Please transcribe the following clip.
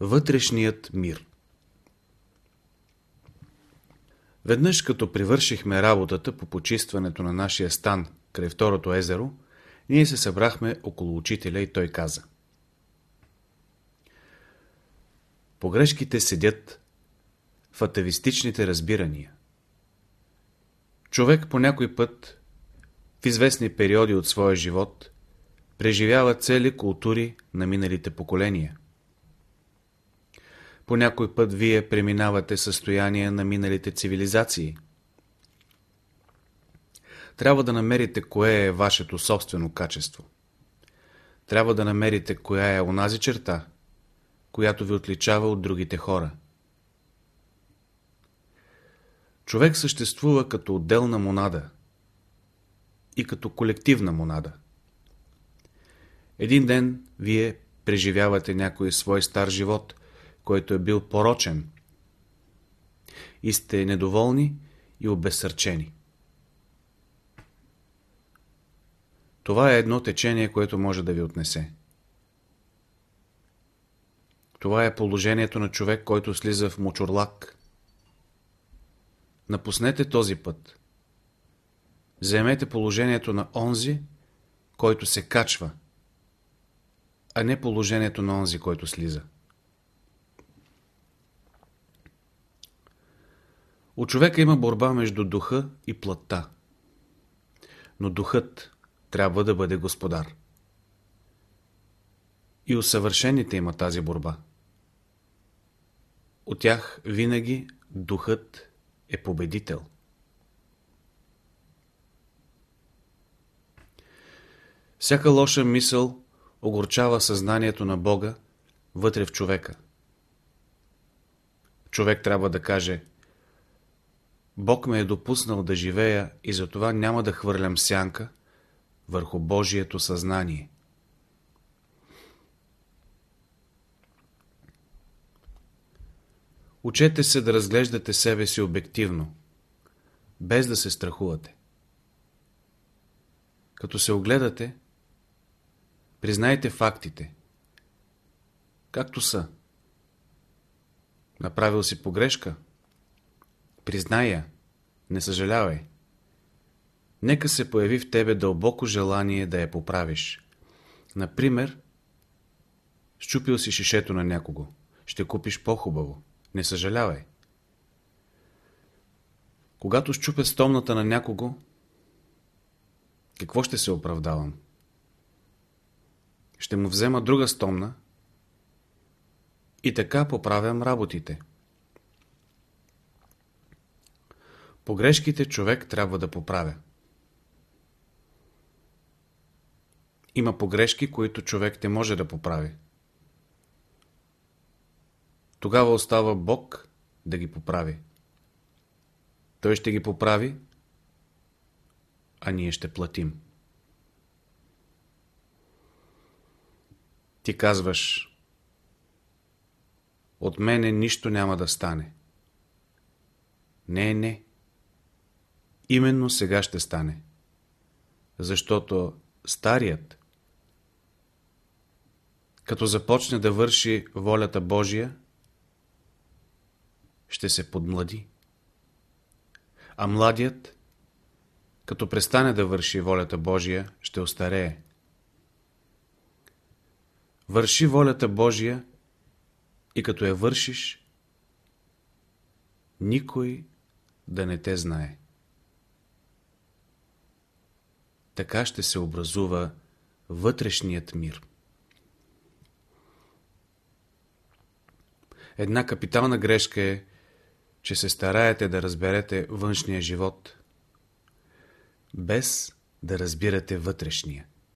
Вътрешният мир Веднъж като привършихме работата по почистването на нашия стан край второто езеро, ние се събрахме около учителя и той каза Погрешките седят в атавистичните разбирания. Човек по някой път, в известни периоди от своя живот, преживява цели култури на миналите поколения. По някой път вие преминавате състояние на миналите цивилизации. Трябва да намерите кое е вашето собствено качество. Трябва да намерите коя е онази черта, която ви отличава от другите хора. Човек съществува като отделна монада и като колективна монада. Един ден вие преживявате някой свой стар живот, който е бил порочен и сте недоволни и обезсърчени. Това е едно течение, което може да ви отнесе. Това е положението на човек, който слиза в мочурлак. Напуснете този път. Заемете положението на онзи, който се качва, а не положението на онзи, който слиза. У човека има борба между духа и плътта. Но духът трябва да бъде господар. И усъвършените има тази борба. От тях винаги духът е победител. Всяка лоша мисъл огорчава съзнанието на Бога вътре в човека. Човек трябва да каже Бог ме е допуснал да живея и затова няма да хвърлям сянка върху Божието съзнание. Учете се да разглеждате себе си обективно, без да се страхувате. Като се огледате, признайте фактите, както са. Направил си погрешка? Признай я, не съжалявай. Нека се появи в тебе дълбоко желание да я поправиш. Например, щупил си шишето на някого. Ще купиш по-хубаво. Не съжалявай. Когато щупя стомната на някого, какво ще се оправдавам? Ще му взема друга стомна и така поправям работите. Погрешките човек трябва да поправя. Има погрешки, които човек не може да поправи. Тогава остава Бог да ги поправи. Той ще ги поправи, а ние ще платим. Ти казваш, от мене нищо няма да стане. Не, не. Именно сега ще стане. Защото старият, като започне да върши волята Божия, ще се подмлади. А младият, като престане да върши волята Божия, ще остарее. Върши волята Божия и като я вършиш, никой да не те знае. Така ще се образува вътрешният мир. Една капитална грешка е, че се стараете да разберете външния живот, без да разбирате вътрешния.